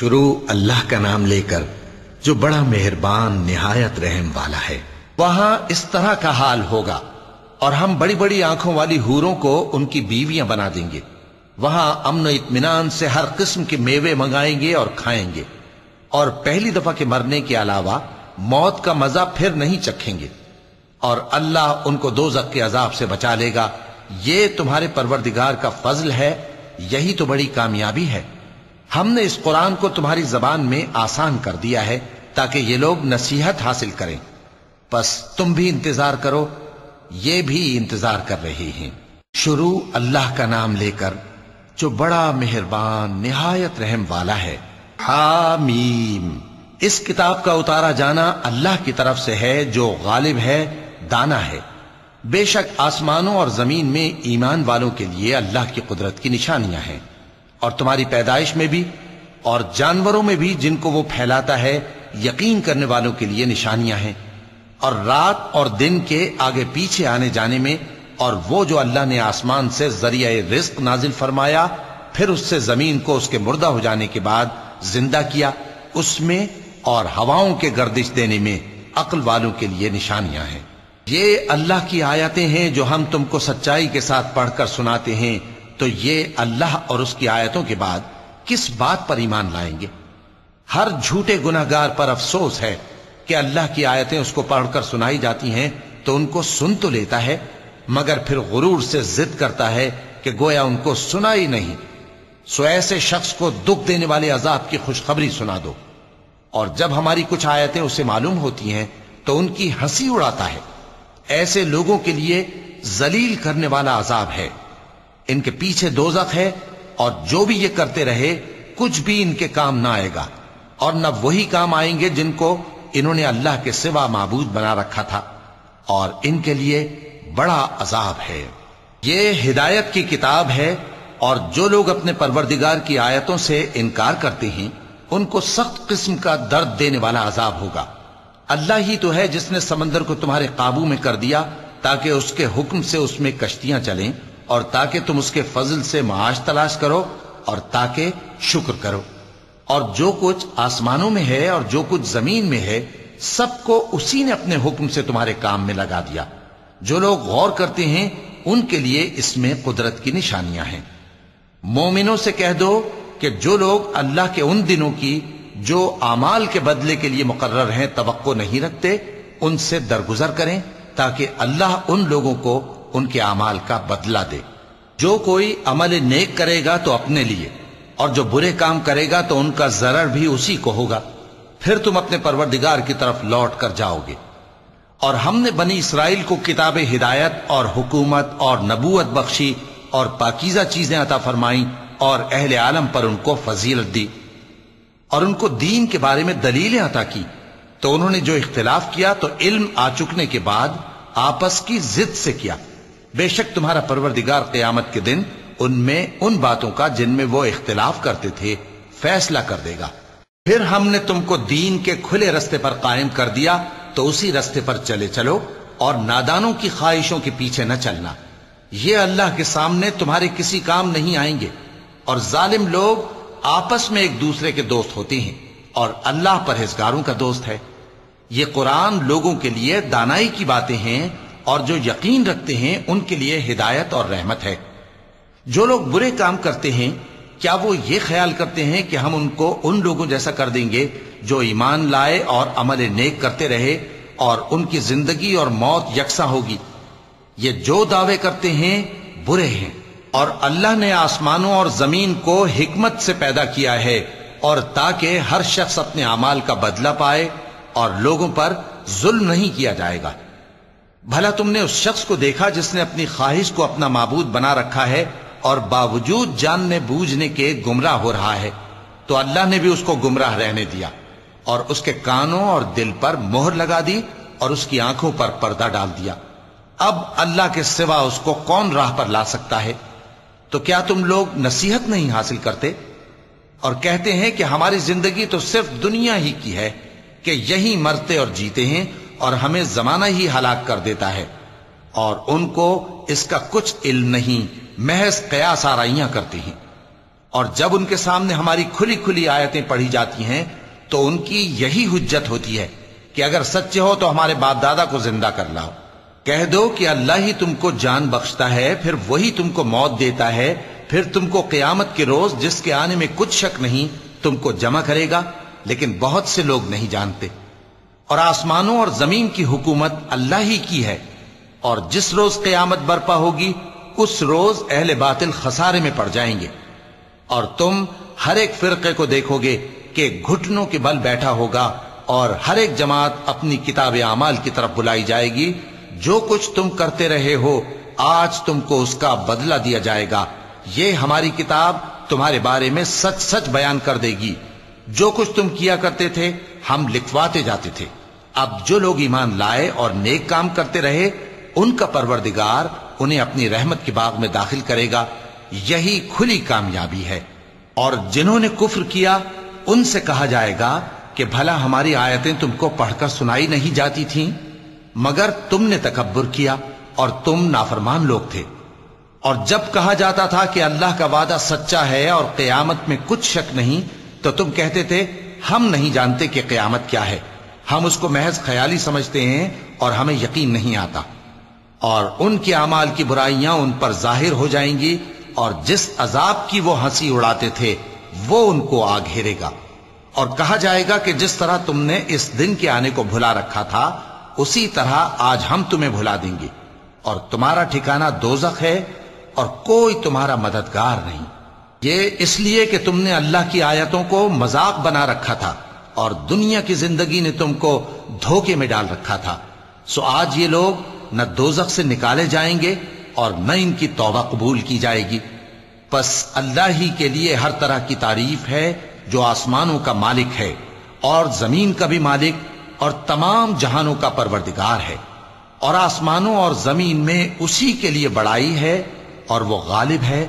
शुरू अल्लाह का नाम लेकर जो बड़ा मेहरबान, निहायत रहम वाला है। वहाँ इस तरह का हाल होगा और हम बड़ी बड़ी आँखों वाली हूरों को उनकी बीवियाँ बना देंगे। वहाँ अमन इतमान से हर किस्म के मेवे मंगाएँगे और खाएँगे। और पहली दफ़ा के मरने के अलावा मौत का मज़ा फिर नहीं चखेंगे। और अल्लाह उनको दो के अजाब से बचा लेगा। ये तुम्हारे परवरदिगार का फजल है, यही तो बड़ी कामयाबी है। हमने इस कुरान को तुम्हारी जबान में आसान कर दिया है, ताकि ये लोग नसीहत हासिल करें। बस तुम भी इंतज़ार करो, ये भी इंतज़ार कर रहे हैं। शुरू अल्लाह का नाम लेकर, जो बड़ा मेहरबान, निहायत रहम वाला है। हामीम इस किताब का उतारा जाना अल्लाह की तरफ़ से है, जो गालिब है, दाना है। बेशक आसमानों और ज़मीन में ईमान वालों के लिए अल्लाह की कुदरत की निशानियाँ हैं। और तुम्हारी पैदाइश में भी और जानवरों में भी जिनको वो फैलाता है, यकीन करने वालों के लिए निशानियाँ हैं। और रात और दिन के आगे पीछे आने जाने में और वो जो अल्लाह ने आसमान से ज़रिया रिस्क नाजिल फरमाया, फिर उससे ज़मीन को उसके मुर्दा हो जाने के बाद ज़िंदा किया, उसमें और हवाओं के गर्दिश देने में अक्ल वालों के लिए निशानियाँ हैं। ये अल्लाह की आयतें हैं जो हम तुमको सच्चाई के साथ पढ़कर सुनाते हैं। तो ये अल्लाह और उसकी आयतों के बाद किस बात पर ईमान लाएँगे? हर झूठे गुनाहगार पर अफसोस है कि अल्लाह की आयतें उसको पढ़कर सुनाई जाती हैं तो उनको सुन तो लेता है, मगर फिर गुरूर से जिद करता है कि गोया उनको सुना ही नहीं। सो ऐसे शख्स को दुख देने वाले अजाब की खुशखबरी सुना दो। और जब हमारी कुछ आयतें उसे मालूम होती हैं तो उनकी हँसी उड़ाता है। ऐसे लोगों के लिए जलील करने वाला अजाब है। इनके पीछे दोजक है और जो भी ये करते रहे, कुछ भी इनके काम ना आएगा। और न वही काम आएँगे जिनको इन्होंने अल्लाह के सिवा मबूद बना रखा था। और इनके लिए बड़ा अजाब है। ये हिदायत की किताब है और जो लोग अपने परवरदिगार की आयतों से इनकार करते हैं, उनको सख्त किस्म का दर्द देने वाला अजाब होगा। अल्लाह ही तो है जिसने समंदर को तुम्हारे काबू में कर दिया ताकि उसके हुक्म से उसमें कश्तियाँ चलें। और ताकि तुम उसके फजल से माश तलाश करो और ताकि शुक्र करो। और जो कुछ आसमानों में है और जो कुछ ज़मीन में है, सबको उसी ने अपने हुक्म से तुम्हारे काम में लगा दिया। जो लोग गौर करते हैं, उनके लिए इसमें कुदरत की निशानियाँ हैं। मोमिनों से कह दो कि जो लोग अल्लाह के उन दिनों की, जो अमाल के बदले के लिए मुकर्र हैं, तवक्को नहीं रखते, उनसे दरगुजर करें, ताकि अल्लाह उन लोगों को उनके अमाल का बदला दे। जो कोई अमल नेक करेगा तो अपने लिए, और जो बुरे काम करेगा तो उनका जरर भी उसी को होगा। फिर तुम अपने परवरदिगार की तरफ़ लौट कर जाओगे। और हमने बनी इसराइल को किताब हिदायत और हुकूमत और नबूत बख्शी और पाकिजा चीज़ें अता फरमाई और अहले आलम पर उनको फजीलत दी। और उनको दीन के बारे में दलीलें अता की। तो उन्होंने जो इख्तिलाफ किया तो इल्म आ चुकने के बाद आपस की जिद से किया। बेशक तुम्हारा परवरदिगार क्यामत के दिन उनमें, उन बातों का जिनमें वो इख्तिलाफ करते थे, फैसला कर देगा। फिर हमने तुमको दीन के खुले रस्ते पर कायम कर दिया तो उसी रस्ते पर चले चलो और नादानों की ख्वाहिशों के पीछे न चलना। ये अल्लाह के सामने तुम्हारे किसी काम नहीं आएँगे और जालिम लोग आपस में एक दूसरे के दोस्त होते हैं और अल्लाह परहेजगारों का दोस्त है। ये कुरान लोगों के लिए दानाई की बातें हैं और जो यकीन रखते हैं, उनके लिए हिदायत और रहमत है। जो लोग बुरे काम करते हैं, क्या वो ये ख्याल करते हैं कि हम उनको उन लोगों जैसा कर देंगे, जो ईमान लाए और अमल नेक करते रहे, और उनकी ज़िंदगी और मौत यकसा होगी। ये जो दावे करते हैं, बुरे हैं। और अल्लाह ने आसमानों और ज़मीन को हिकमत से पैदा किया है, और ताकि हर शख्स अपने अमाल का बदला पाए, और लोगों पर जुल्म नहीं किया जाएगा। भला तुमने उस शख्स को देखा जिसने अपनी ख्वाहिश को अपना मबूद बना रखा है और बावजूद जानने बूझने के गुमराह हो रहा है? तो अल्लाह ने भी उसको गुमराह रहने दिया और उसके कानों और दिल पर मोहर लगा दी और उसकी आँखों पर पर्दा डाल दिया। अब अल्लाह के सिवा उसको कौन राह पर ला सकता है? तो क्या तुम लोग नसीहत नहीं हासिल करते? और कहते हैं कि हमारी ज़िंदगी तो सिर्फ़ दुनिया ही की है कि यही मरते और जीते हैं और हमें जमाना ही हलाक कर देता है। और उनको इसका कुछ इल्म नहीं, महज कयास आराइयाँ करती हैं। और जब उनके सामने हमारी खुली खुली आयतें पढ़ी जाती हैं तो उनकी यही हुज्जत होती है कि अगर सच्चे हो तो हमारे बाप दादा को ज़िंदा कर लाओ। कह दो कि अल्लाह ही तुमको जान बख्शता है, फिर वही तुमको मौत देता है, फिर तुमको क्यामत के रोज जिसके आने में कुछ शक नहीं, तुमको जमा करेगा, लेकिन बहुत से लोग नहीं जानते। और आसमानों और ज़मीन की हुकूमत अल्लाह ही की है, और जिस रोज क्यामत बर्पा होगी, उस रोज अहले बातिल खसारे में पड़ जाएँगे। और तुम हर एक फिरके को देखोगे कि घुटनों के बल बैठा होगा, और हर एक जमात अपनी किताब अमाल की तरफ़ बुलाई जाएगी। जो कुछ तुम करते रहे हो, आज तुमको उसका बदला दिया जाएगा। ये हमारी किताब तुम्हारे बारे में सच सच बयान कर देगी। जो कुछ तुम किया करते थे, हम लिखवाते जाते थे। अब जो लोग ईमान लाए और नेक काम करते रहे, उनका परवरदिगार उन्हें अपनी रहमत के बाग में दाखिल करेगा। यही खुली कामयाबी है। और जिन्होंने कुफ्र किया, उनसे कहा जाएगा कि भला हमारी आयतें तुमको पढ़कर सुनाई नहीं जाती थीं, मगर तुमने तकबर किया और तुम नाफरमान लोग थे। और जब कहा जाता था कि अल्लाह का वादा सच्चा है और क्यामत में कुछ शक नहीं तो तुम कहते थे, हम नहीं जानते कि क्यामत क्या है। हम उसको महज ख्याली समझते हैं और हमें यकीन नहीं आता। और उनके अमाल की बुराइयाँ उन पर ज़ाहिर हो जाएँगी और जिस अजाब की वो हँसी उड़ाते थे, वो उनको आ घेरेगा और कहा जाएगा कि जिस तरह तुमने इस दिन के आने को भुला रखा था, उसी तरह आज हम तुम्हें भुला देंगे। और तुम्हारा ठिकाना दोजख है और कोई तुम्हारा मददगार नहीं। ये इसलिए कि तुमने अल्लाह की आयतों को मज़ाक बना रखा था। और दुनिया की ज़िंदगी ने तुमको धोखे में डाल रखा था। सो आज ये लोग न दोजख से निकाले जाएँगे और न इनकी तौबा कबूल की जाएगी। बस अल्लाह ही के लिए हर तरह की तारीफ़ है जो आसमानों का मालिक है और ज़मीन का भी मालिक और तमाम जहानों का परवरदिगार है। और आसमानों और ज़मीन में उसी के लिए बड़ाई है और वो गालिब है,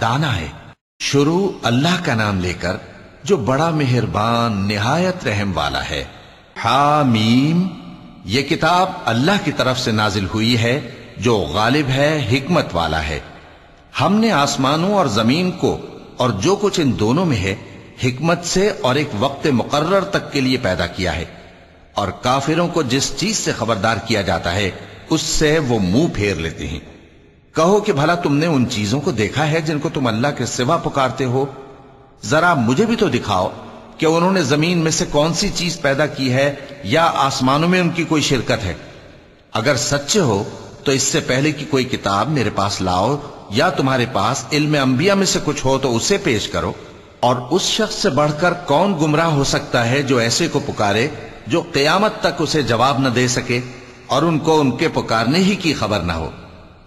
दाना है। शुरू अल्लाह का नाम लेकर जो बड़ा मेहरबान, निहायत रहम वाला है। हामीम, ये किताब अल्लाह की तरफ़ से नाजिल हुई है, जो गालिब है, हिकमत वाला है। हमने आसमानों और ज़मीन को, और जो कुछ इन दोनों में है, हिकमत से और एक वक्त मुकर्र तक के लिए पैदा किया है। और काफिरों को जिस चीज़ से खबरदार किया जाता है, उससे वो मुँह फेर लेते हैं। कहो कि भला तुमने उन चीज़ों को देखा है, जिनको तुम अल्लाह के सिवा पुकारते हो? जरा मुझे भी तो दिखाओ कि उन्होंने ज़मीन में से कौन सी चीज़ पैदा की है या आसमानों में उनकी कोई शिरकत है। अगर सच्चे हो तो इससे पहले की कोई किताब मेरे पास लाओ या तुम्हारे पास इल्म अंबिया में से कुछ हो तो उसे पेश करो। और उस शख्स से बढ़कर कौन गुमराह हो सकता है जो ऐसे को पुकारे, जो कयामत तक उसे जवाब न दे सके और उनको उनके पुकारने ही की खबर न हो।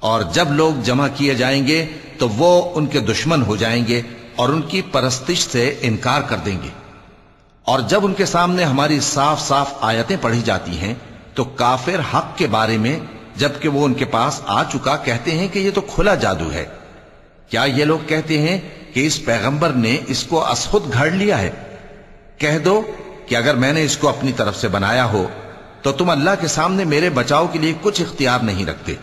और जब लोग जमा किए जाएँगे तो वो उनके दुश्मन हो जाएँगे और उनकी परस्तिश से इनकार कर देंगे। और जब उनके सामने हमारी साफ़ साफ़ आयतें पढ़ी जाती हैं तो काफिर हक के बारे में, जबकि वो उनके पास आ चुका, कहते हैं कि ये तो खुला जादू है। क्या ये लोग कहते हैं कि इस पैगंबर ने इसको असखुद घड़ लिया है? कह दो कि अगर मैंने इसको अपनी तरफ़ से बनाया हो तो तुम अल्लाह के सामने मेरे बचाव के लिए कुछ इख्तियार नहीं रखते।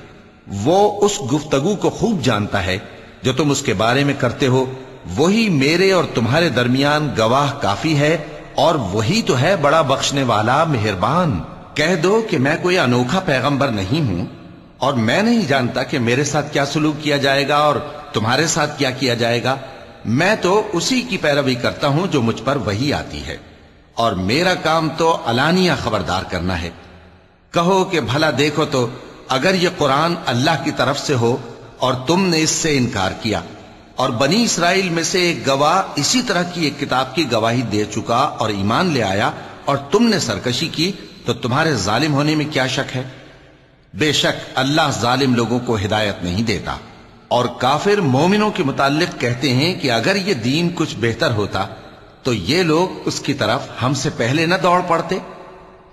वो उस गुफ्तगु को खूब जानता है, जो तुम उसके बारे में करते हो वही मेरे और तुम्हारे दरमियान गवाह काफ़ी है और वही तो है बड़ा बख्शने वाला मेहरबान। कह दो कि मैं कोई अनोखा पैगंबर नहीं हूँ और मैं नहीं जानता कि मेरे साथ क्या सलूक किया जाएगा और तुम्हारे साथ क्या किया जाएगा। मैं तो उसी की पैरवी करता हूँ जो मुझ पर वही आती है। और मेरा काम तो अलानिया खबरदार करना है। कहो कि भला देखो तो अगर ये कुरान अल्लाह की तरफ़ से हो और तुमने इससे इनकार किया और बनी इसराइल में से एक गवाह इसी तरह की एक किताब की गवाही दे चुका और ईमान ले आया और तुमने सरकशी की तो तुम्हारे जालिम होने में क्या शक है? बेशक अल्लाह जालिम लोगों को हिदायत नहीं देता। और काफिर मोमिनों के मुतालिक कहते हैं कि अगर ये दीन कुछ बेहतर होता तो ये लोग उसकी तरफ़ हमसे पहले न दौड़ पड़ते।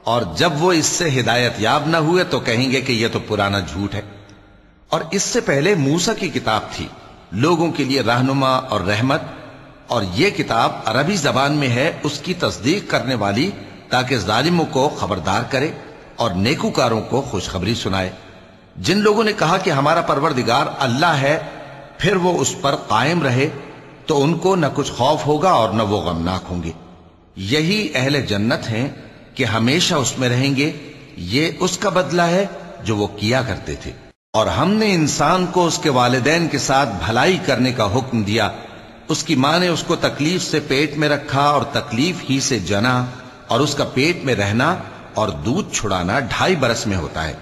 और जब वो इससे हिदायत याब न हुए तो कहेंगे कि यह तो पुराना झूठ है। और इससे पहले मूसा की किताब थी। लोगों के लिए रहनुमा और रहमत, और ये किताब अरबी जबान में है, उसकी तस्दीक करने वाली, ताकि जालिमों को खबरदार करे और नेकूकारों को खुशखबरी सुनाए। जिन लोगों ने कहा कि हमारा परवरदिगार अल्लाह है, फिर वो उस पर कायम रहे तो उनको न कुछ खौफ होगा और न वो गमनाक होंगे। यही अहले जन्नत हैं कि हमेशा उसमें रहेंगे, ये उसका बदला है जो वो किया करते थे। और हमने इंसान को उसके वालदेन के साथ भलाई करने का हुक्म दिया। उसकी माँ ने उसको तकलीफ़ से पेट में रखा और तकलीफ़ ही से जना और उसका पेट में रहना और दूध छुड़ाना ढाई बरस में होता है।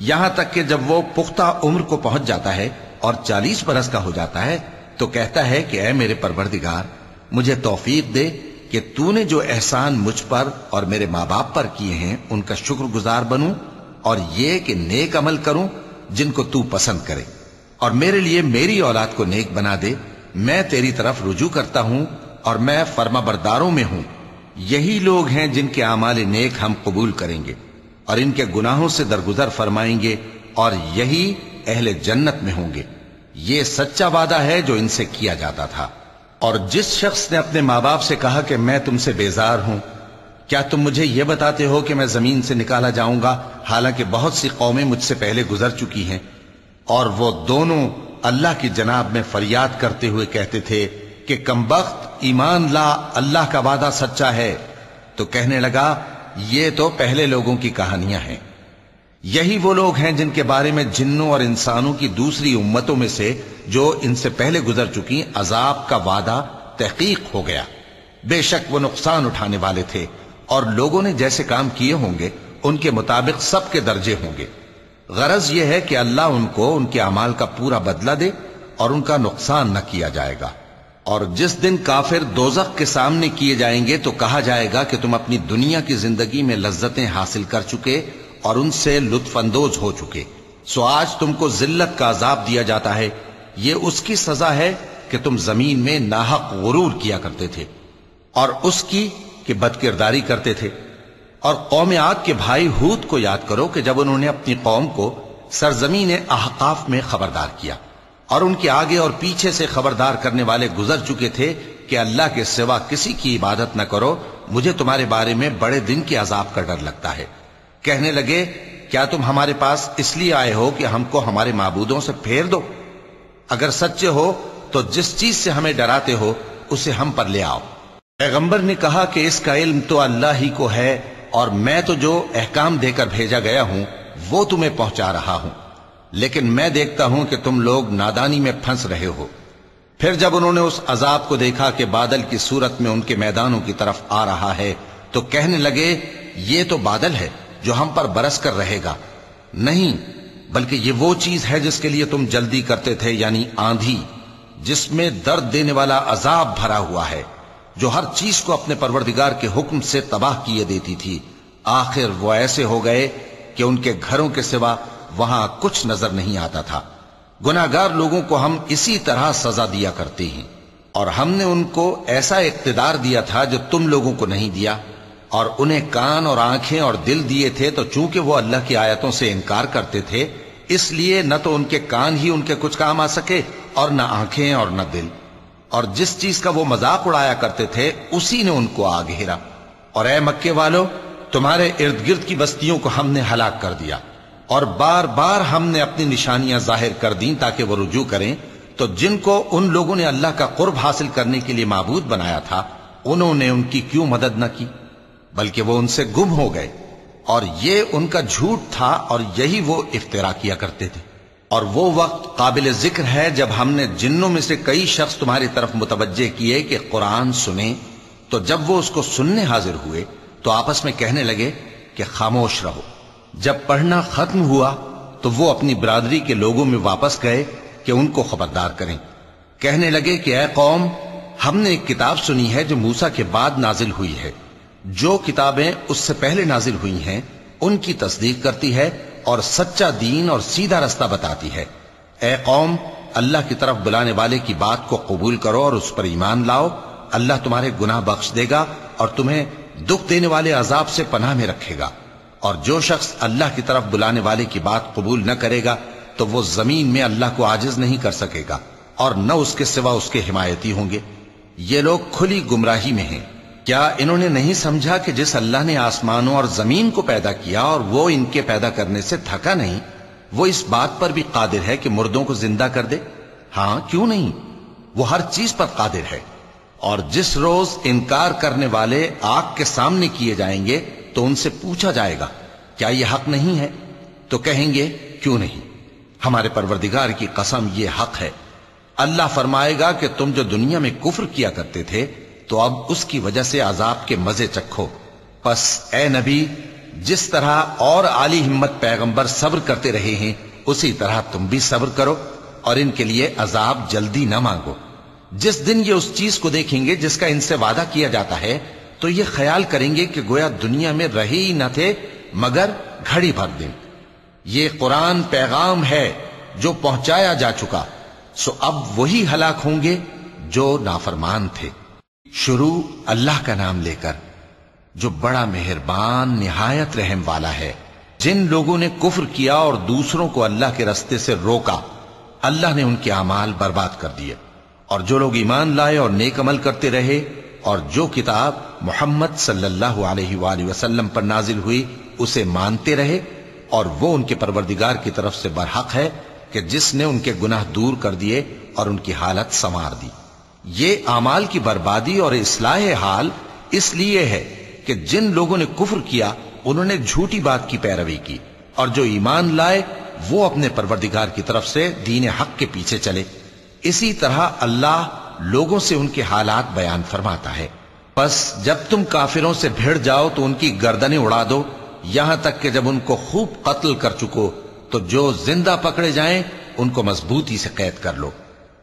यहाँ तक कि जब वो पुख्ता उम्र को पहुँच जाता है और चालीस बरस का हो जाता है तो कहता है कि, ऐ मेरे परवरदिगार, मुझे तोफीक दे कि तूने जो एहसान मुझ पर और मेरे माँ बाप पर किए हैं, उनका शुक्रगुजार बनूं और ये कि नेक अमल करूँ जिनको तू पसंद करे। और मेरे लिए मेरी औलाद को नेक बना दे। मैं तेरी तरफ़ रुजू करता हूँ और मैं फर्मा बरदारों में हूँ। यही लोग हैं जिनके आमाल नेक हम कबूल करेंगे और इनके गुनाहों से दरगुजर फरमाएँगे और यही अहले जन्नत में होंगे। ये सच्चा वादा है जो इनसे किया जाता था। और जिस शख्स ने अपने माँ बाप से कहा कि मैं तुमसे बेजार हूँ क्या तुम मुझे यह बताते हो कि मैं ज़मीन से निकाला जाऊँगा? हालाँकि बहुत सी कौमें मुझसे पहले गुजर चुकी हैं। और वो दोनों अल्लाह की जनाब में फरियाद करते हुए कहते थे कि कमबख्त ईमान ला अल्लाह का वादा सच्चा है। तो कहने लगा, ये तो पहले लोगों की कहानियाँ हैं। यही वो लोग हैं जिनके बारे में जिन्नों और इंसानों की दूसरी उम्मतों में से जो इनसे पहले गुजर चुकी अजाब का वादा तहकीक हो गया। बेशक वो नुकसान उठाने वाले थे और लोगों ने जैसे काम किए होंगे, उनके मुताबिक सबके दर्जे होंगे। गरज यह है कि अल्लाह उनको उनके अमाल का पूरा बदला दे और उनका नुकसान न किया जाएगा। और जिस दिन काफिर दोजक के सामने किए जाएँगे तो कहा जाएगा कि तुम अपनी दुनिया की ज़िंदगी में लज्जतें हासिल कर चुके और उनसे लुत्फानंदोज हो चुके। सो आज तुमको जिल्लत का अजाब दिया जाता है। ये उसकी सजा है कि तुम ज़मीन में नाहक गुरूर किया करते थे। और उसकी कि बदकिरदारी करते थे। और कौम आद के भाई हूद को याद करो कि जब उन्होंने अपनी कौम को सरजमीन अहकाफ में खबरदार किया और उनके आगे और पीछे से खबरदार करने वाले गुजर चुके थे कि अल्लाह के सिवा किसी की इबादत न करो, मुझे तुम्हारे बारे में बड़े दिन के अजाब का डर लगता है। कहने लगे, क्या तुम हमारे पास इसलिए आए हो कि हमको हमारे माबूदों से फेर दो? अगर सच्चे हो तो जिस चीज़ से हमें डराते हो, उसे हम पर ले आओ। पैगंबर ने कहा कि इसका इल्म तो अल्लाह ही को है, और मैं तो जो अहकाम देकर भेजा गया हूँ, वो तुम्हें पहुँचा रहा हूँ। लेकिन मैं देखता हूँ कि तुम लोग नादानी में फंस रहे हो। फिर जब उन्होंने उस अजाब को देखा कि बादल की सूरत में उनके मैदानों की तरफ़ आ रहा है तो कहने लगे, ये तो बादल है जो हम पर बरस कर रहेगा। नहीं, बल्कि ये वो चीज़ है जिसके लिए तुम जल्दी करते थे, यानी आंधी, जिसमें दर्द देने वाला अजाब भरा हुआ है। जो हर चीज़ को अपने परवरदिगार के हुक्म से तबाह किए देती थी। आखिर वो ऐसे हो गए कि उनके घरों के सिवा वहाँ कुछ नज़र नहीं आता था। गुनागार लोगों को हम इसी तरह सजा दिया करते हैं। और हमने उनको ऐसा इकतदार दिया था जो तुम लोगों को नहीं दिया। और उन्हें कान और आँखें और दिल दिए थे तो चूँकि वो अल्लाह की आयतों से इनकार करते थे, इसलिए न तो उनके कान ही उनके कुछ काम आ सके और न आँखें और न दिल। और जिस चीज़ का वो मज़ाक उड़ाया करते थे, उसी ने उनको आ घेरा। और ए मक्के वालों, तुम्हारे इर्द गिर्द की बस्तियों को हमने हलाक कर दिया। और बार बार हमने अपनी निशानियाँ ज़ाहिर कर दी ताकि वो रुजू करें। तो जिनको, उन लोगों ने अल्लाह का कुर्ब हासिल करने के लिए मबूद बनाया था, उन्होंने उनकी क्यों मदद न की? बल्कि वो उनसे गुम हो गए। और ये उनका झूठ था और यही वो इफ्तरा किया करते थे। और वो वक्त काबिल ज़िक्र है जब हमने जिन्नों में से कई शख्स तुम्हारी तरफ़ मुतवजे किए कि कुरान सुने। तो जब वो उसको सुनने हाजिर हुए तो आपस में कहने लगे कि खामोश रहो। जब पढ़ना खत्म हुआ तो वो अपनी बरादरी के लोगों में वापस गए कि उनको खबरदार करें। कहने लगे कि अय कौम, हमने एक किताब सुनी है जो मूसा के बाद नाजिल हुई है। जो किताबें उससे पहले नाजिल हुई हैं उनकी तस्दीक करती है और सच्चा दीन और सीधा रास्ता बताती है। ए कौम, अल्लाह की तरफ़ बुलाने वाले की बात को कबूल करो और उस पर ईमान लाओ। अल्लाह तुम्हारे गुनाह बख्श देगा और तुम्हें दुख देने वाले अजाब से पनाह में रखेगा। और जो शख्स अल्लाह की तरफ़ बुलाने वाले की बात कबूल न करेगा तो वो ज़मीन में अल्लाह को आजिज नहीं कर सकेगा और न उसके सिवा उसके हिमायती होंगे। ये लोग खुली गुमराही में हैं। क्या इन्होंने नहीं समझा कि जिस अल्लाह ने आसमानों और ज़मीन को पैदा किया और वो इनके पैदा करने से थका नहीं, वो इस बात पर भी कादिर है कि मुर्दों को ज़िंदा कर दे? हाँ क्यों नहीं? वो हर चीज़ पर कादिर है। और जिस रोज इनकार करने वाले आग के सामने किए जाएँगे तो उनसे पूछा जाएगा, क्या यह हक नहीं है? तो कहेंगे, क्यों नहीं? हमारे परवरदिगार की कसम यह हक है। अल्लाह फरमाएगा कि तुम जो दुनिया में कुफ्र किया करते थे तो अब उसकी वजह से अजाब के मज़े चखो। बस ए नबी, जिस तरह और आली हिम्मत पैगंबर सब्र करते रहे हैं, उसी तरह तुम भी सब्र करो और इनके लिए अजाब जल्दी न मांगो। जिस दिन ये उस चीज़ को देखेंगे जिसका इनसे वादा किया जाता है तो ये ख्याल करेंगे कि गोया दुनिया में रहे ही न थे, मगर घड़ी भर दिन। ये कुरान पैगाम है जो पहुँचाया जा चुका, सो अब वही हलाक होंगे जो नाफरमान थे। शुरू अल्लाह का नाम लेकर, जो बड़ा मेहरबान, निहायत रहम वाला है। जिन लोगों ने कुफ्र किया और दूसरों को अल्लाह के रस्ते से रोका, अल्लाह ने उनके अमाल बर्बाद कर दिए। और जो लोग ईमान लाए और नेक अमल करते रहे, और जो किताब मोहम्मद सल्लल्लाहु अलैहि वसल्लम पर नाजिल हुई, उसे मानते रहे, और वो उनके परवरदिगार की तरफ़ से बरहक है, कि जिसने उनके गुनाह दूर कर दिए और उनकी हालत संवार दी। ये अमाल की बर्बादी और इसलाह हाल इसलिए है कि जिन लोगों ने कुफर किया, उन्होंने झूठी बात की पैरवी की और जो ईमान लाए, वो अपने परवरदिगार की तरफ़ से दीन हक के पीछे चले। इसी तरह अल्लाह लोगों से उनके हालात बयान फरमाता है। बस जब तुम काफिरों से भिड़ जाओ तो उनकी गर्दनें उड़ा दो। यहाँ तक कि जब उनको खूब कत्ल कर चुको तो जो ज़िंदा पकड़े जाएँ, उनको मजबूती से कैद कर लो।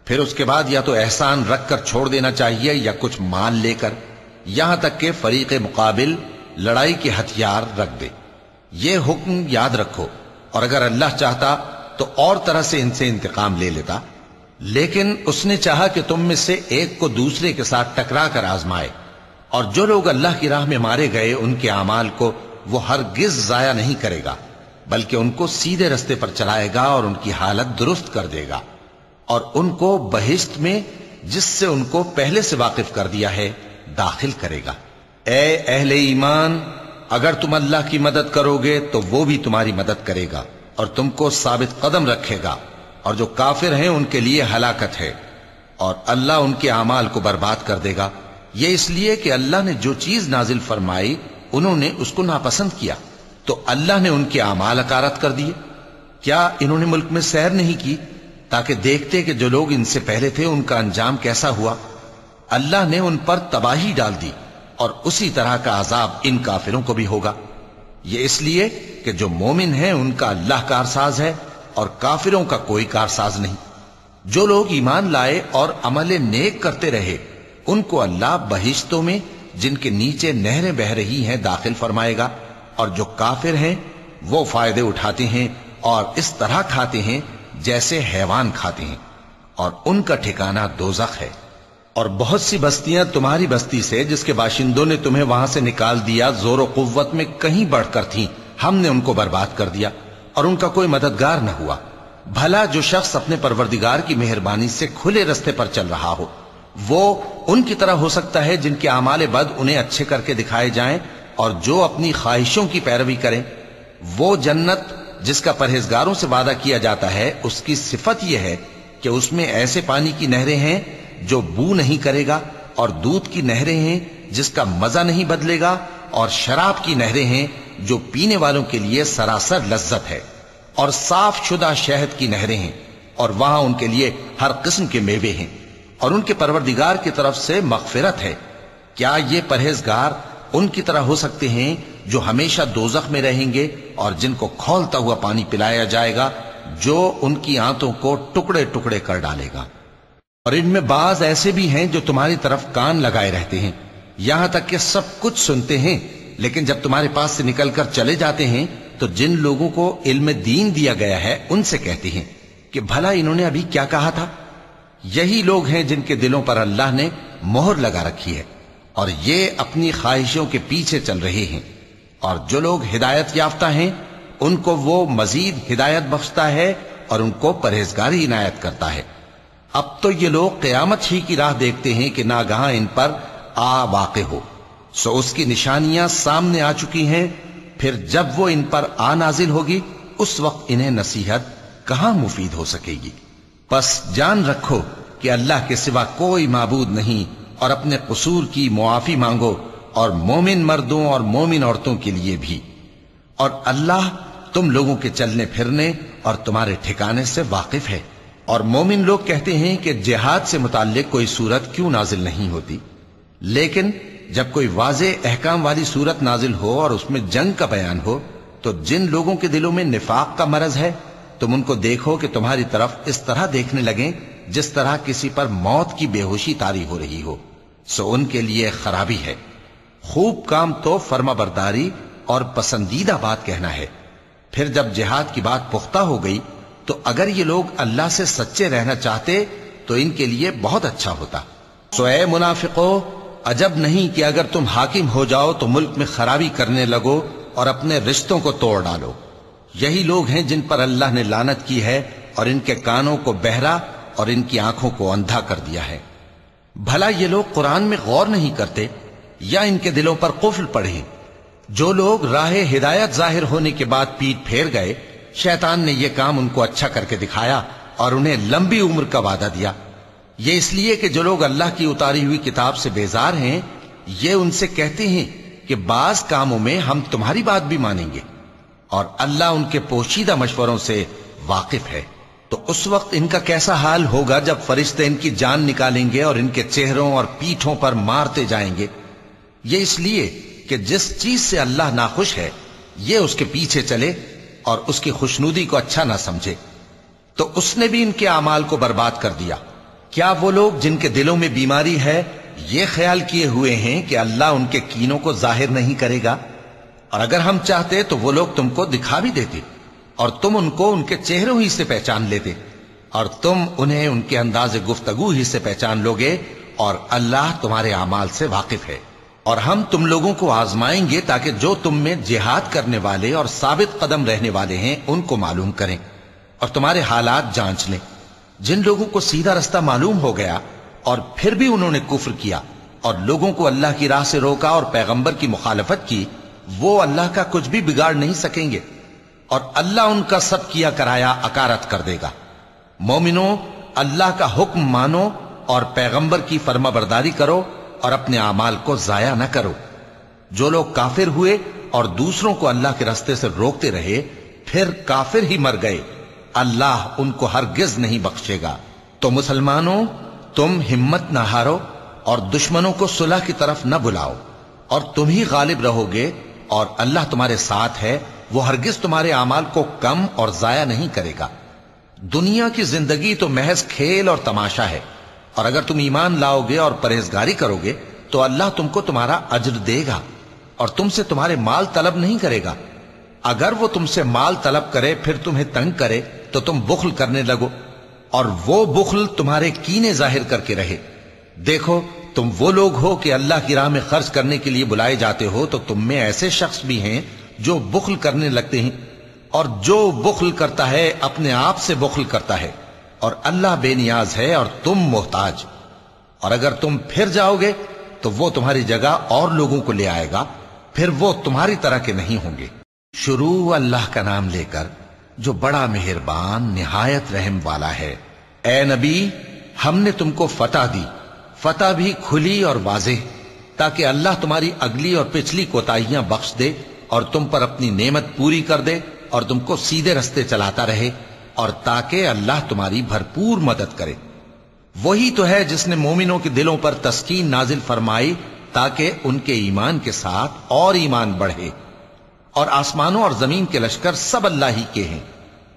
फिर उसके बाद या तो एहसान रखकर छोड़ देना चाहिए या कुछ मान लेकर यहाँ तक के फरीक मुकाबिल लड़ाई के हथियार रख दे। ये हुक्म याद रखो। और अगर अल्लाह चाहता तो और तरह से इनसे इंतकाम ले लेता। लेकिन उसने चाहा कि तुम में से एक को दूसरे के साथ टकरा कर आजमाए। और जो लोग अल्लाह की राह में मारे गए, उनके अमाल को वो हर गिज जाया नहीं करेगा, बल्कि उनको सीधे रस्ते पर चलाएगा और उनकी हालत दुरुस्त कर देगा। और उनको बहिश्त में, जिससे उनको पहले से वाकिफ कर दिया है, दाखिल करेगा। ए अहले ईमान, अगर तुम अल्लाह की मदद करोगे तो वो भी तुम्हारी मदद करेगा, और तुमको साबित कदम रखेगा, और जो काफिर हैं, उनके लिए हलाकत है, और अल्लाह उनके अमाल को बर्बाद कर देगा। यह इसलिए कि अल्लाह ने जो चीज़ नाजिल फरमाई, उन्होंने उसको नापसंद किया। तो अल्लाह ने उनके अमाल अकारत कर दिए। क्या इन्होंने मुल्क में सैर नहीं की? ताकि देखते कि जो लोग इनसे पहले थे, उनका अंजाम कैसा हुआ। अल्लाह ने उन पर तबाही डाल दी और उसी तरह का आजाब इन काफिरों को भी होगा। ये इसलिए कि जो मोमिन है, उनका अल्लाह कारसाज है और काफिरों का कोई कारसाज नहीं। जो लोग ईमान लाए और अमल नेक करते रहे, उनको अल्लाह बहिश्तों में, जिनके नीचे नहरें बह रही हैं, दाखिल फरमाएगा। और जो काफिर हैं, वो फ़ायदे उठाते हैं और इस तरह खाते हैं जैसे हैवान खाते हैं, और उनका ठिकाना दोजख है। और बहुत सी बस्तियाँ तुम्हारी बस्ती से, जिसके बाशिंदों ने तुम्हें वहाँ से निकाल दिया ज़ोर कुत में कहीं बढ़कर थी। हमने उनको बर्बाद कर दिया, और उनका कोई मददगार न हुआ। भला जो शख्स अपने परवरदिगार की मेहरबानी से खुले रस्ते पर चल रहा हो, वो उनकी तरह हो सकता है, जिनके अमाल बद उन्हें अच्छे करके दिखाए जाएँ, और जो अपनी ख्वाहिशों की पैरवी करें, वो जन्नत जिसका परहेजगारों से वादा किया जाता है, उसकी सिफत यह है कि उसमें ऐसे पानी की नहरें हैं जो बू नहीं करेगा और दूध की नहरें हैं जिसका मज़ा नहीं बदलेगा और शराब की नहरें हैं जो पीने वालों के लिए सरासर लज्जत है। और साफ़ शुदा शहद की नहरें हैं और वहाँ उनके लिए हर किस्म के मेवे हैं। और उनके परवरदिगार की तरफ़ से मगफिरत है। क्या ये परहेजगार उनकी तरह हो सकते हैं जो हमेशा दोजख में रहेंगे और जिनको खोलता हुआ पानी पिलाया जाएगा, जो उनकी आंतों को टुकड़े टुकड़े कर डालेगा। और इनमें बाज ऐसे भी हैं जो तुम्हारी तरफ़ कान लगाए रहते हैं। यहाँ तक कि सब कुछ सुनते हैं, लेकिन जब तुम्हारे पास से निकलकर चले जाते हैं तो जिन लोगों को इल्म दीन दिया गया है, उनसे कहते हैं कि, भला इन्होंने अभी क्या कहा था? यही लोग हैं जिनके दिलों पर अल्लाह ने मोहर लगा रखी है, और ये अपनी ख्वाहिशों के पीछे चल रहे हैं। और जो लोग हिदायत याफ्ता हैं, उनको वो मजीद हिदायत बख्शता है और उनको परहेजगारी इनायत करता है। अब तो ये लोग कयामत ही की राह देखते हैं कि नागहा इन पर आ वाक़ हो। सो उसकी निशानियाँ सामने आ चुकी हैं, फिर जब वो इन पर आ नाजिल होगी, उस वक्त इन्हें नसीहत कहाँ मुफीद हो सकेगी? बस जान रखो कि अल्लाह के सिवा कोई माबूद नहीं और अपने कसूर की मुआफी मांगो और मोमिन मर्दों और मोमिन औरतों के लिए भी। और अल्लाह तुम लोगों के चलने फिरने और तुम्हारे ठिकाने से वाकिफ है। और मोमिन लोग कहते हैं कि जिहाद से मुतालिक कोई सूरत क्यों नाजिल नहीं होती? लेकिन जब कोई वाज अहकाम वाली सूरत नाजिल हो और उसमें जंग का बयान हो तो जिन लोगों के दिलों में निफाक का मरज है, तुम उनको देखो कि तुम्हारी तरफ़ इस तरह देखने लगे, जिस तरह किसी पर मौत की बेहोशी तारी हो रही हो। सो उनके लिए खराबी है। खूब काम तो फर्मा बरदारी और पसंदीदा बात कहना है। फिर जब जिहाद की बात पुख्ता हो गई तो अगर ये लोग अल्लाह से सच्चे रहना चाहते तो इनके लिए बहुत अच्छा होता। सोए मुनाफिको, अजब नहीं कि अगर तुम हाकिम हो जाओ तो मुल्क में खराबी करने लगो और अपने रिश्तों को तोड़ डालो। यही लोग हैं जिन पर अल्लाह ने लानत की है और इनके कानों को बहरा और इनकी आँखों को अंधा कर दिया है। भला ये लोग कुरान में गौर नहीं करते? या इनके दिलों पर कुफल पढ़े जो लोग राह हिदायत ज़ाहिर होने के बाद पीठ फेर गए, शैतान ने यह काम उनको अच्छा करके दिखाया और उन्हें लंबी उम्र का वादा दिया। ये इसलिए कि जो लोग अल्लाह की उतारी हुई किताब से बेजार हैं, ये उनसे कहते हैं कि बाज कामों में हम तुम्हारी बात भी मानेंगे और अल्लाह उनके पोशीदा मशवरों से वाकिफ है। तो उस वक्त इनका कैसा हाल होगा जब फरिश्ते इनकी जान निकालेंगे और इनके चेहरों और पीठों पर मारते जाएँगे? ये इसलिए कि जिस चीज़ से अल्लाह नाखुश है, ये उसके पीछे चले और उसकी खुशनुदी को अच्छा ना समझे। तो उसने भी इनके अमाल को बर्बाद कर दिया। क्या वो लोग जिनके दिलों में बीमारी है, ये ख्याल किए हुए हैं कि अल्लाह उनके कीनों को ज़ाहिर नहीं करेगा? और अगर हम चाहते तो वो लोग तुमको दिखा भी देते और तुम उनको उनके चेहरों ही से पहचान लेते और तुम उन्हें उनके अंदाज गुफ्तगु ही से पहचान लोगे और अल्लाह तुम्हारे अमाल से वाकिफ है। और हम तुम लोगों को आजमाएँगे ताकि जो तुम में जिहाद करने वाले और साबित कदम रहने वाले हैं, उनको मालूम करें और तुम्हारे हालात जाँच लें। जिन लोगों को सीधा रास्ता मालूम हो गया और फिर भी उन्होंने कुफ्र किया और लोगों को अल्लाह की राह से रोका और पैगंबर की मुखालफत की, वो अल्लाह का कुछ भी बिगाड़ नहीं सकेंगे और अल्लाह उनका सब किया कराया अकारत कर देगा। मोमिनो, अल्लाह का हुक्म मानो और पैगंबर की फर्मा बरदारी करो और अपने अमाल को जाया न करो। जो लोग काफिर हुए और दूसरों को अल्लाह के रास्ते से रोकते रहे, फिर काफिर ही मर गए। अल्लाह उनको हरगिज नहीं बख्शेगा। तो मुसलमानों, तुम हिम्मत न हारो और दुश्मनों को सुलह की तरफ़ न बुलाओ। और तुम ही गालिब रहोगे और अल्लाह तुम्हारे साथ है, वो हरगिज तुम्हारे अमाल को कम और जाया नहीं करेगा। दुनिया की ज़िंदगी तो महज खेल और तमाशा है। और अगर तुम ईमान लाओगे और परहेजगारी करोगे तो अल्लाह तुमको तुम्हारा अज्र देगा और तुमसे तुम्हारे माल तलब नहीं करेगा। अगर वो तुमसे माल तलब करे, फिर तुम्हें तंग करे तो तुम बुखल करने लगो और वो बुखल तुम्हारे कीने ज़ाहिर करके रहे। देखो, तुम वो लोग हो कि अल्लाह की राह में खर्च करने के लिए बुलाए जाते हो तो तुम में ऐसे शख्स भी हैं जो बुखल करने लगते हैं और जो बुखल करता है, अपने आप से बुखल करता है। और अल्लाह बेनियाज है और तुम मोहताज। और अगर तुम फिर जाओगे तो वो तुम्हारी जगह और लोगों को ले आएगा, फिर वो तुम्हारी तरह के नहीं होंगे। शुरू अल्लाह का नाम लेकर, जो बड़ा मेहरबान, निहायत रहम वाला है। ए नबी, हमने तुमको फतह दी। फतह भी खुली और वाजे ताकि अल्लाह तुम्हारी अगली और पिछली कोताहियाँ बख्श दे और तुम पर अपनी नेमत पूरी कर दे और तुमको सीधे रस्ते चलाता रहे। और ताकि अल्लाह तुम्हारी भरपूर मदद करे। वही तो है जिसने मोमिनों के दिलों पर तस्कीन नाजिल फरमाई, ताकि उनके ईमान के साथ और ईमान बढ़े। और आसमानों और ज़मीन के लश्कर सब अल्लाह ही के हैं,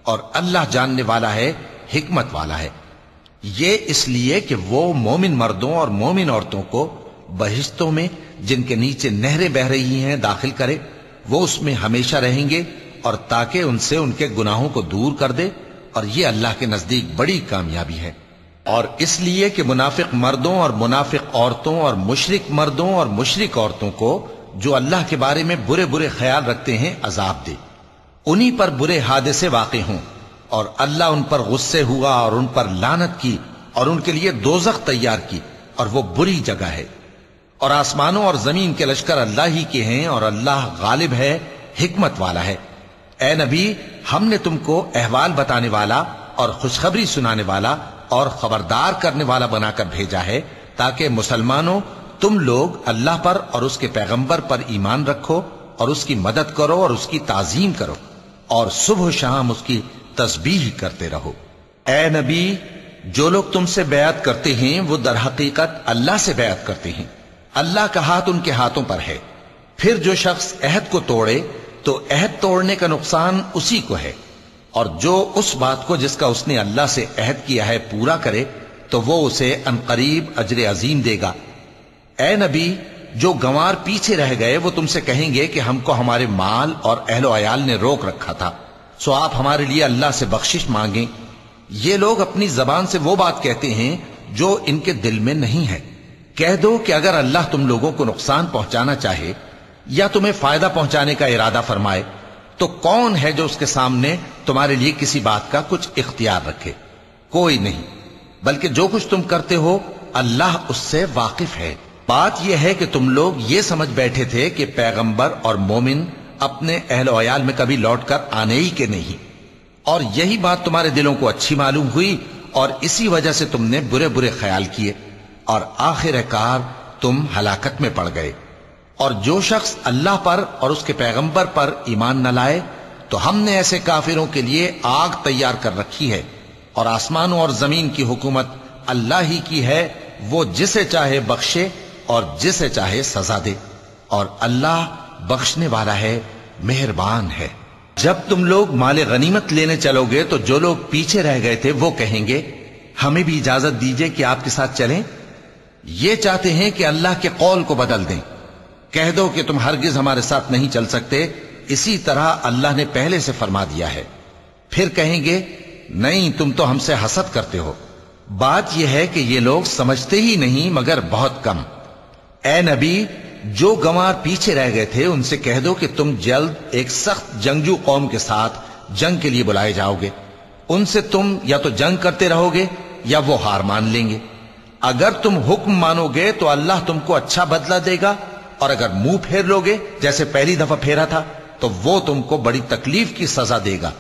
और अल्लाह जानने वाला है, हिकमत वाला है। ये इसलिए कि वो मोमिन मर्दों और मोमिन औरतों को बहिश्तों में, जिनके नीचे नहरें बह रही हैं, दाखिल करे। वो उसमें हमेशा रहेंगे और ताकि उनसे उनके गुनाहों को दूर कर दे। और ये अल्लाह के नज़दीक बड़ी कामयाबी है। और इसलिए कि मुनाफिक मर्दों और मुनाफिक औरतों और मुशरक मर्दों और मुशरक औरतों को जो अल्लाह के बारे में बुरे बुरे ख्याल रखते हैं, अजाब दे। उन्हीं पर बुरे हादसे वाक़ हों और अल्लाह उन पर गुस्से हुआ और उन पर लानत की और उनके लिए दोजख तैयार की और वो बुरी जगह है। और आसमानों और ज़मीन के लश्कर अल्लाह ही के हैं और अल्लाह गालिब है, हिकमत वाला है। ए नबी, हमने तुमको अहवाल बताने वाला और खुशखबरी सुनाने वाला और खबरदार करने वाला बनाकर भेजा है, ताकि मुसलमानों, तुम लोग अल्लाह पर और उसके पैगंबर पर ईमान रखो और उसकी मदद करो और उसकी ताजीम करो और सुबह शाम उसकी तस्बीह करते रहो। ए नबी, जो लोग तुमसे बयात करते हैं, वो दर हकीकत अल्लाह से बयात करते हैं। अल्लाह का हाथ उनके हाथों पर है। फिर जो शख्स अहद को तोड़े तो अहद तोड़ने का नुकसान उसी को है। और जो उस बात को जिसका उसने अल्लाह से अहद किया है पूरा करे तो वो उसे अनकरीब अजर अजीम देगा। ए नबी, जो गंवार पीछे रह गए, वो तुमसे कहेंगे कि हमको हमारे माल और अहलो अयाल ने रोक रखा था। सो आप हमारे लिए अल्लाह से बख्शिश मांगे। ये लोग अपनी जबान से वो बात कहते हैं, जो इनके दिल में नहीं है। कह दो कि अगर अल्लाह तुम लोगों को नुकसान पहुंचाना चाहे या तुम्हें फ़ायदा पहुँचाने का इरादा फरमाए तो कौन है जो उसके सामने तुम्हारे लिए किसी बात का कुछ इख्तियार रखे? कोई नहीं, बल्कि जो कुछ तुम करते हो, अल्लाह उससे वाकिफ है। बात यह है कि तुम लोग ये समझ बैठे थे कि पैगंबर और मोमिन अपने अहल वयाल में कभी लौटकर आने ही के नहीं। और यही बात तुम्हारे दिलों को अच्छी मालूम हुई, और इसी वजह से तुमने बुरे बुरे ख्याल किए, और आखिरकार तुम हलाकत में पड़ गए। और जो शख्स अल्लाह पर और उसके पैगंबर पर ईमान न लाए तो हमने ऐसे काफिरों के लिए आग तैयार कर रखी है और आसमानों और ज़मीन की हुकूमत अल्लाह ही की है, वो जिसे चाहे बख्शे और जिसे चाहे सजा दे। और अल्लाह बख्शने वाला है, मेहरबान है। जब तुम लोग माले गनीमत लेने चलोगे तो जो लोग पीछे रह गए थे, वो कहेंगे, हमें भी इजाज़त दीजिए कि आपके साथ चलें। ये चाहते हैं कि अल्लाह के कौल को बदल दें। कह दो कि तुम हरगिज हमारे साथ नहीं चल सकते। इसी तरह अल्लाह ने पहले से फरमा दिया है। फिर कहेंगे, नहीं, तुम तो हमसे हसद करते हो। बात यह है कि ये लोग समझते ही नहीं, मगर बहुत कम। ए नबी, जो गंवार पीछे रह गए थे, उनसे कह दो कि तुम जल्द एक सख्त जंगजू कौम के साथ जंग के लिए बुलाए जाओगे। उनसे तुम या तो जंग करते रहोगे, या वो हार मान लेंगे। अगर तुम हुक्म मानोगे तो अल्लाह तुमको अच्छा बदला देगा। और अगर मुँह फेर लोगे, जैसे पहली दफ़ा फेरा था तो वो तुमको बड़ी तकलीफ़ की सजा देगा।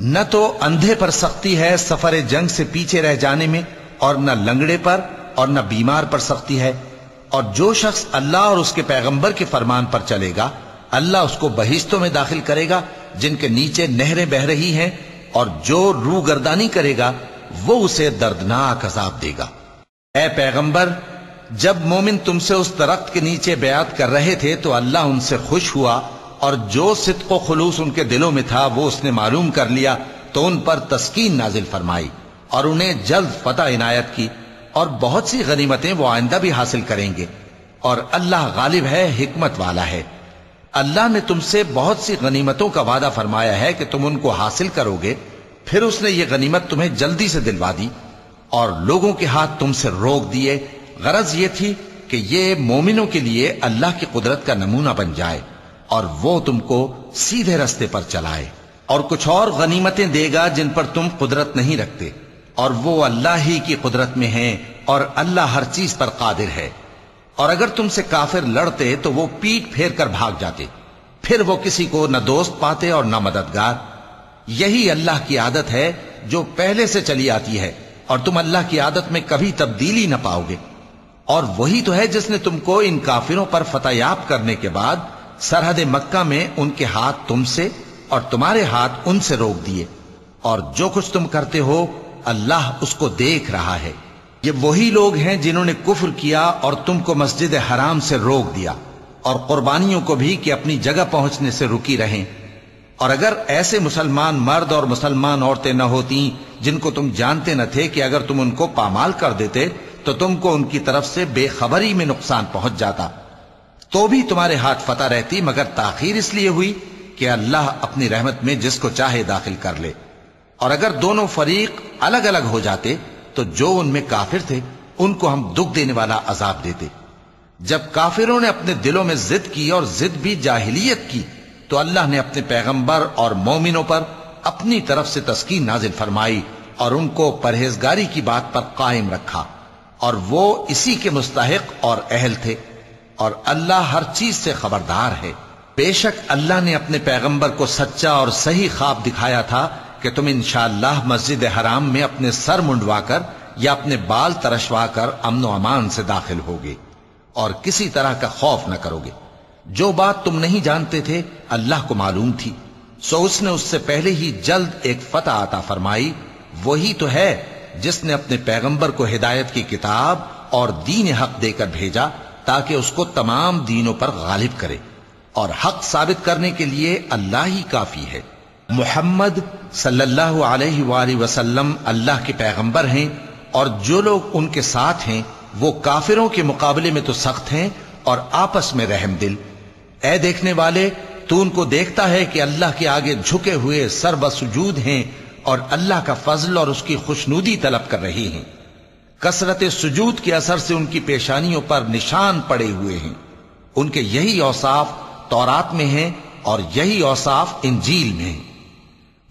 न तो अंधे पर सख्ती है सफ़र जंग से पीछे रह जाने में, और न लंगड़े पर, और न बीमार पर सख्ती है। और जो शख्स अल्लाह और उसके पैगंबर के फरमान पर चलेगा, अल्लाह उसको बहिश्तों में दाखिल करेगा, जिनके नीचे नहरें बह रही हैं, और जो रू गर्दानी करेगा, वो उसे दर्दनाक अजाब देगा। ए पैगंबर जब मोमिन तुमसे उस दरख्त के नीचे बयात कर रहे थे तो अल्लाह उनसे खुश हुआ और जो सिद्को खलूस उनके दिलों में था, वो उसने मालूम कर लिया तो उन पर तस्कीन नाजिल फरमाई और उन्हें जल्द फतह इनायत की और बहुत सी गनीमतें वो आइंदा भी हासिल करेंगे और अल्लाह गालिब है, हिकमत वाला है। अल्लाह ने तुमसे बहुत सी गनीमतों का वादा फरमाया है कि तुम उनको हासिल करोगे, फिर उसने ये गनीमत तुम्हें जल्दी से दिलवा दी और लोगों के हाथ तुमसे रोक दिए गरज ये थी कि ये मोमिनों के लिए अल्लाह की कुदरत का नमूना बन जाए और वो तुमको सीधे रस्ते पर चलाए और कुछ और गनीमतें देगा जिन पर तुम कुदरत नहीं रखते। और वो अल्लाह ही की कुदरत में है और अल्लाह हर चीज़ पर कादिर है। और अगर तुमसे काफिर लड़ते तो वो पीठ फेर कर भाग जाते। फिर वो किसी को न दोस्त पाते और न मददगार। यही अल्लाह की आदत है जो पहले से चली आती है और तुम अल्लाह की आदत में कभी तब्दीली न पाओगे। और वही तो है जिसने तुमको इन काफिरों पर फतेयाब करने के बाद सरहद मक्का में उनके हाथ तुमसे और तुम्हारे हाथ उनसे रोक दिए। और जो कुछ तुम करते हो, अल्लाह उसको देख रहा है। ये वही लोग हैं जिन्होंने कुफर किया और तुमको मस्जिद हराम से रोक दिया और कुर्बानियों को भी कि अपनी जगह पहुँचने से रुकी रहें। और अगर ऐसे मुसलमान मर्द और मुसलमान औरतें न होती, जिनको तुम जानते न थे कि अगर तुम उनको पामाल कर देते तो तुमको उनकी तरफ़ से बेखबरी में नुकसान पहुँच जाता। तो भी तुम्हारे हाथ फतह रहती, मगर ताखीर इसलिए हुई कि अल्लाह अपनी रहमत में जिसको चाहे दाखिल कर ले। और अगर दोनों फरीक अलग अलग हो जाते तो जो उनमें काफिर थे, उनको हम दुख देने वाला अजाब देते। जब काफिरों ने अपने दिलों में जिद की और जिद भी जाहिलियत की तो अल्लाह ने अपने पैगंबर और मोमिनों पर अपनी तरफ़ से तस्कीन नाजिल फरमाई और उनको परहेजगारी की बात पर कायम रखा। और वो इसी के मुस्तक और अहल थे। और अल्लाह हर चीज़ से खबरदार है। बेशक अल्लाह ने अपने पैगंबर को सच्चा और सही ख्वाब दिखाया था कि तुम इंशाला मस्जिद हराम में अपने सर मुंडवाकर या अपने बाल तरशवा कर अमन अमान से दाखिल होगे और किसी तरह का खौफ न करोगे। जो बात तुम नहीं जानते थे, अल्लाह को मालूम थी। सो उसने उससे पहले ही जल्द एक फतह आता फरमाई, वही तो है जिसने अपने पैगंबर को हिदायत की किताब और दीन हक देकर भेजा ताकि उसको तमाम दीनों पर गालिब करे। और हक साबित करने के लिए अल्लाह ही काफ़ी है। मोहम्मद सल्लल्लाहु अलैहि वसल्लम अल्लाह के पैगंबर हैं और जो लोग उनके साथ हैं, वो काफिरों के मुकाबले में तो सख्त हैं और आपस में रहम दिल ए देखने वाले, तू उनको देखता है कि अल्लाह के आगे झुके हुए सरबसजूद हैं और अल्लाह का फजल और उसकी खुशनूदी तलब कर रही हैं। कसरत सुजूद के असर से उनकी पेशानियों पर निशान पड़े हुए हैं। उनके यही औसाफ तौरात में हैं और यही औसाफ इंजील में है।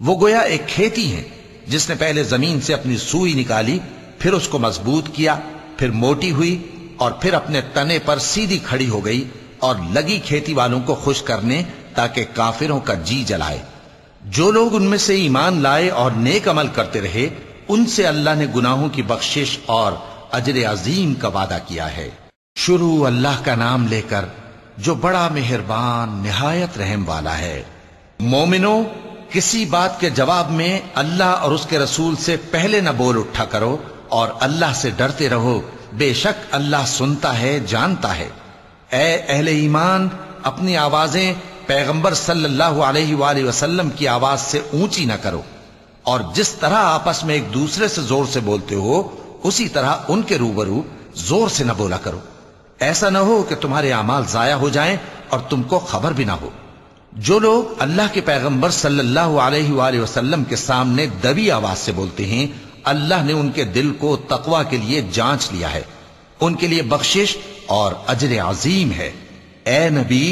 वो गोया एक खेती है, जिसने पहले ज़मीन से अपनी सुई निकाली, फिर उसको मज़बूत किया, फिर मोटी हुई और फिर अपने तने पर सीधी खड़ी हो गई और लगी खेती वालों को खुश करने ताकि काफिरों का जी जलाए। जो लोग उनमें से ईमान लाए और नेक अमल करते रहे, उनसे अल्लाह ने गुनाहों की बख्शिश और अजर अजीम का वादा किया है। शुरू अल्लाह का नाम लेकर, जो बड़ा मेहरबान, निहायत रहम वाला है। मोमिनो, किसी बात के जवाब में अल्लाह और उसके रसूल से पहले न बोल उठा करो और अल्लाह से डरते रहो। बेशक अल्लाह सुनता है, जानता है। ए अहले ईमान, अपनी आवाज़ें पैगंबर सल्लल्लाहु अलैहि वसल्लम की आवाज़ से ऊँची ना करो। और जिस तरह आपस में एक दूसरे से ज़ोर से बोलते हो, उसी तरह उनके रूबरू ज़ोर से न बोला करो। ऐसा न हो कि तुम्हारे अमाल जाया हो जाएँ और तुमको खबर भी ना हो। जो लोग अल्लाह के पैगंबर सल्लल्लाहु अलैहि वसल्लम के सामने दबी आवाज़ से बोलते हैं, अल्लाह ने उनके दिल को तकवा के लिए जाँच लिया है। उनके लिए बख्शिश और अजर अजीम है। ए नबी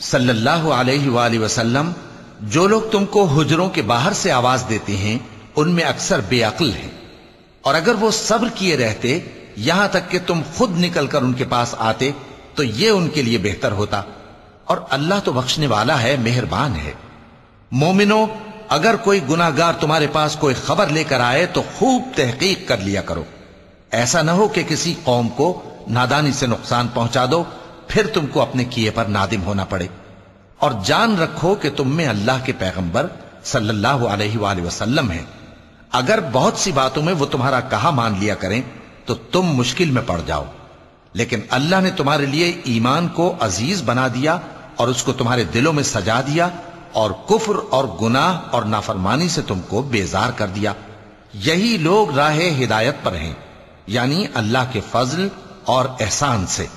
सल्लल्लाहु अलैहि वसल्लम, जो लोग तुमको हुजरों के बाहर से आवाज़ देते हैं, उनमें अक्सर बेअक्ल हैं। और अगर वो सब्र किए रहते, यहाँ तक कि तुम खुद निकलकर उनके पास आते तो ये उनके लिए बेहतर होता। और अल्लाह तो बख्शने वाला है, मेहरबान है। मोमिनो, अगर कोई गुनागार तुम्हारे पास कोई खबर लेकर आए तो खूब तहकीक कर लिया करो। ऐसा ना हो कि किसी कौम को नादानी से नुकसान पहुँचा दो फिर तुमको अपने किए पर नादिम होना पड़े। और जान रखो कि तुम में अल्लाह के पैगंबर सल्लल्लाहु अलैहि वसल्लम है। अगर बहुत सी बातों में वो तुम्हारा कहा मान लिया करें तो तुम मुश्किल में पड़ जाओ। लेकिन अल्लाह ने तुम्हारे लिए ईमान को अज़ीज़ बना दिया और उसको तुम्हारे दिलों में सजा दिया और कुफर और गुनाह और नाफरमानी से तुमको बेजार कर दिया। यही लोग राह हिदायत पर हैं, यानी अल्लाह के फजल और एहसान से।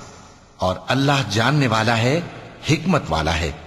और अल्लाह जानने वाला है हिकमत वाला है।